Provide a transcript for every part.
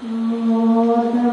ลู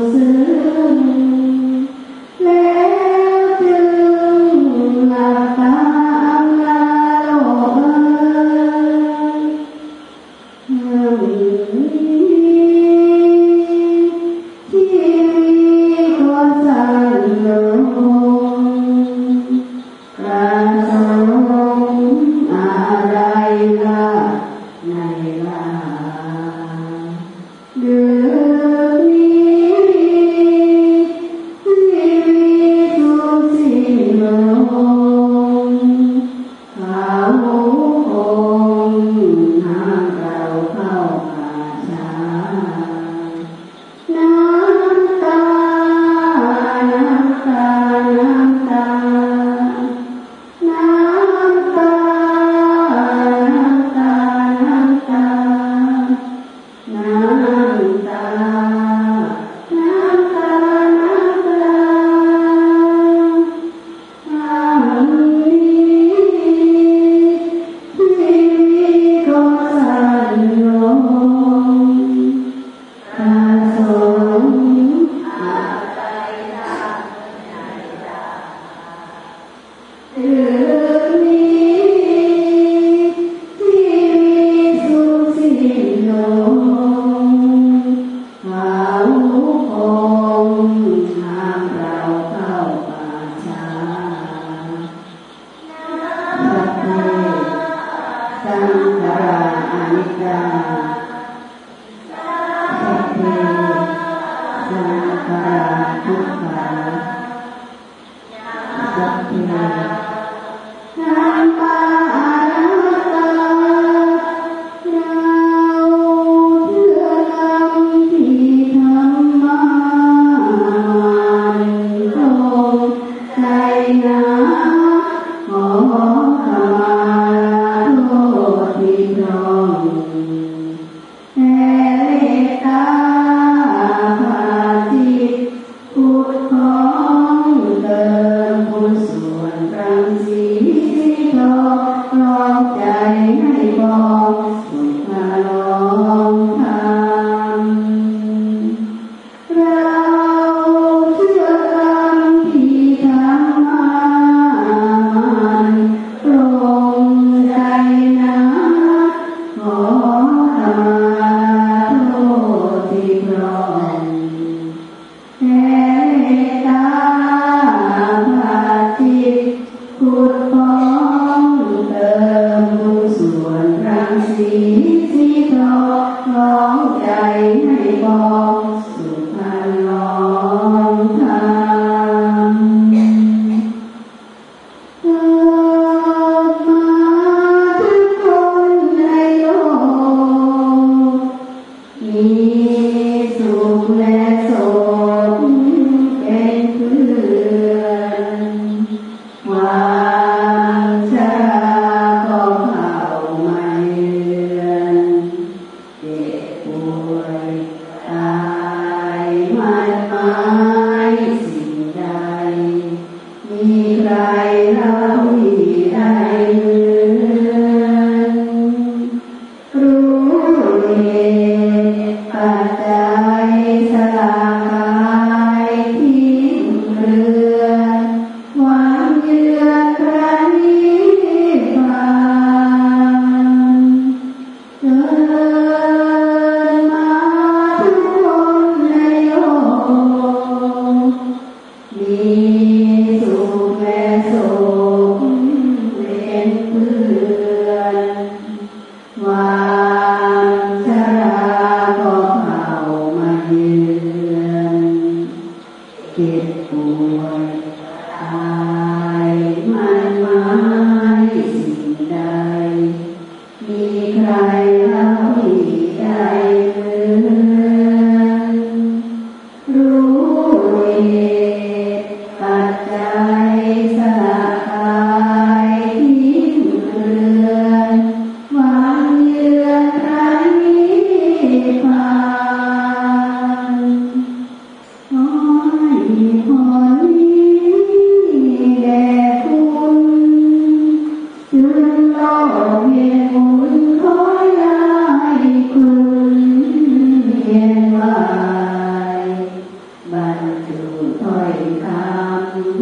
I'll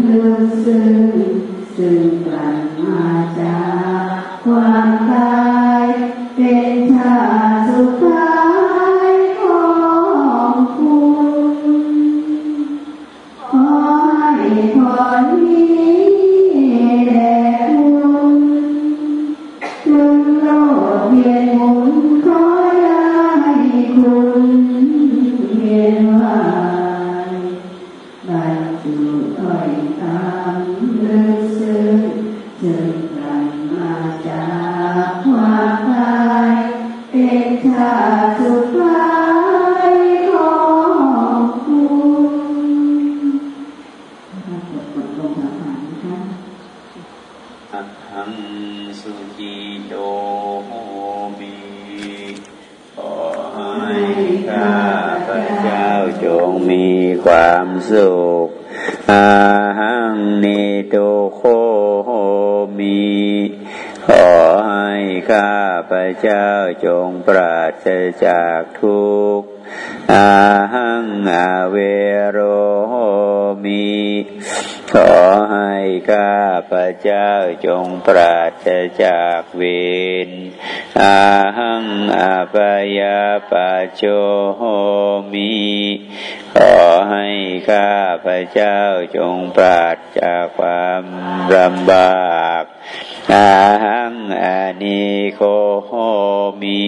sempre, sempre, mai. ข้าพระเจ้าจงปราศจากทุกข์อาหังอาเวโรโหมิขอให้ข้าพระเจ้าจงปราศจากเวรอาหังอาปยาปโชโหมิขอให้ข้าพระเจ้าจงปราศจากความลำบาก อาหังอานิโคโหมี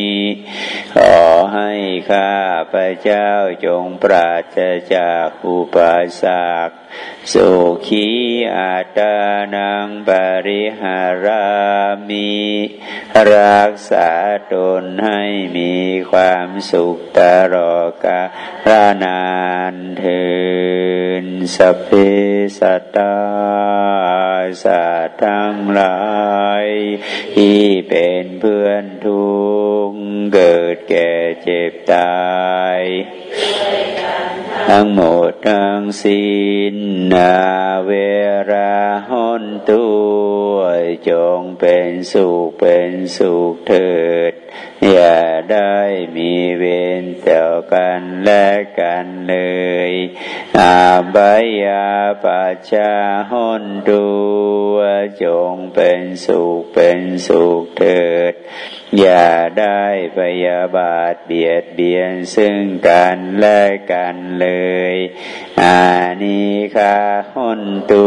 ขอให้ข้าพระเจ้าจงปราศจากอุปสรรคสุขีอาตานังปริหารามี รักษาตนให้มีความสุขตลอดกาลนานเทินสเพสัตตา สัตทั้งหลายที่เป็นเพื่อนทุกเกิดแก่เจ็บตายทั้งหมดทั้งสิ้นนาเวราหนตู วจงเป็นสุขเป็นสุขเถิด อย่าได้มีเวรต่อกันและกันเลย อาบายาปัจจาหนตัวจงเป็นสุขเป็นสุขเถิด อย่าได้พยาบาทเบียดเบียนซึ่งกันและกันเลย อานิคาหนตั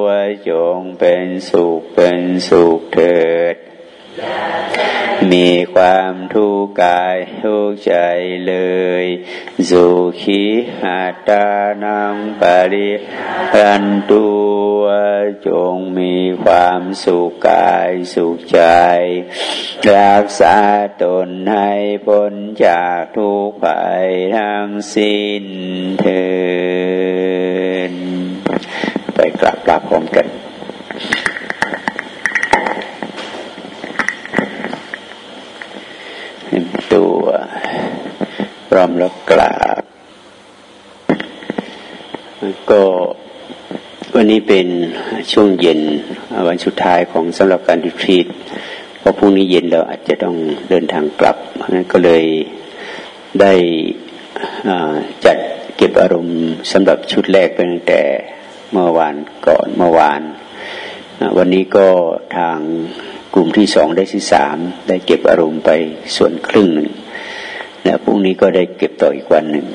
ว จงเป็นสุขเป็นสุขเถิด มีความทุกข์กายทุกใจเลยสุขีหาตานังปริรันตัวจงมีความสุขกายสุขใจ รักษาตนให้พ้นจากทุกข์ภัยทั้งสิ้นเถิน กลับลับพร้อมกัน ตัวพร้อมแล้วกราบก็วันนี้เป็นช่วงเย็นวันสุดท้ายของสำหรับการดิทรีตเพราะพรุ่งนี้เย็นเราอาจจะต้องเดินทางกลับนั้นก็เลยได้จัดเก็บอารมณ์สำหรับชุดแรกไปตั้งแต่ เมื่อวานก่อนเมื่อวาน วันนี้ก็ทางกลุ่มที่สองได้ที่สามได้เก็บอารมณ์ไปส่วนครึ่งหนึ่งแล้วพรุ่งนี้ก็ได้เก็บต่ออีกวันหนึ่ง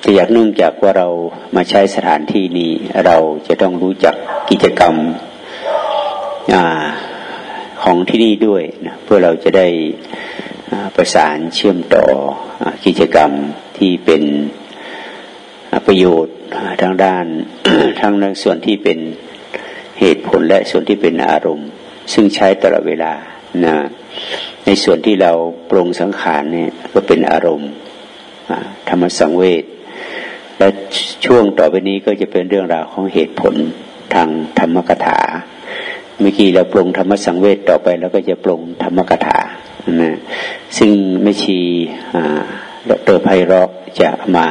แต่อยากเนื่องจากว่าเรามาใช้สถานที่นี้เราจะต้องรู้จักกิจกรรมอของที่นี่ด้วยนะเพื่อเราจะได้ประสานเชื่อมต่ออกิจกรรมที่เป็น ประโยชน์ทางด้านทั้งในส่วนที่เป็นเหตุผลและส่วนที่เป็นอารมณ์ ซึ่งใช้ตลอดเวลานะในส่วนที่เราปรงสังขารเนี่ยก็เป็นอารมณ์ธรรมสังเวชและช่วงต่อไปนี้ก็จะเป็นเรื่องราวของเหตุผลทางธรรมกถาเมื่อกี้เราปรงธรรมสังเวชต่อไปแล้วก็จะปรงธรรมกถานะซึ่งไม่ชีดรไพเราะจะมา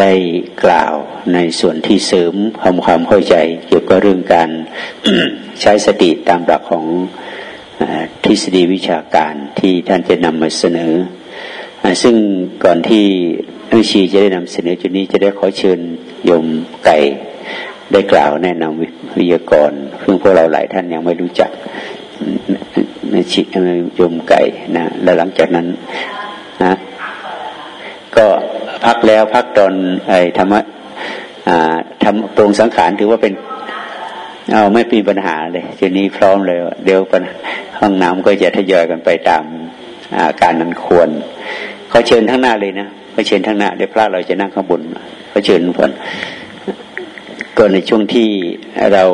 ได้กล่าวในส่วนที่เสริมความความเข้าใจ เกี่ยวกับเรื่องการใช้สติตามหลักของทฤษฎีวิชาการที่ท่านจะนำมาเสนอ ซึ่งก่อนที่นุชีจะได้นำเสนอจุดนี้จะได้ขอเชิญโยมไก่ได้กล่าวแนะนำวิทยากรซึ่งพวกเราหลายท่านยังไม่รู้จักในชิโยมไก่นะแล้วหลังจากนั้นนะ พักแล้วพักตอนไอ้ธรรมะทำตรงสังขารถือว่าเป็นเอาไม่มีปัญหาเลยทีนี้พร้อมเลย เดี๋ยวห้องน้ำก็จะทยอยกันไปตามอาการนั้นควรเขาเชิญทั้งหน้าเลยนะเขาเชิญทั้งหน้าเดี๋ยวพระเราจะนั่งข้างบนเขาเชิญทุกคนก็ในช่วงที่เรา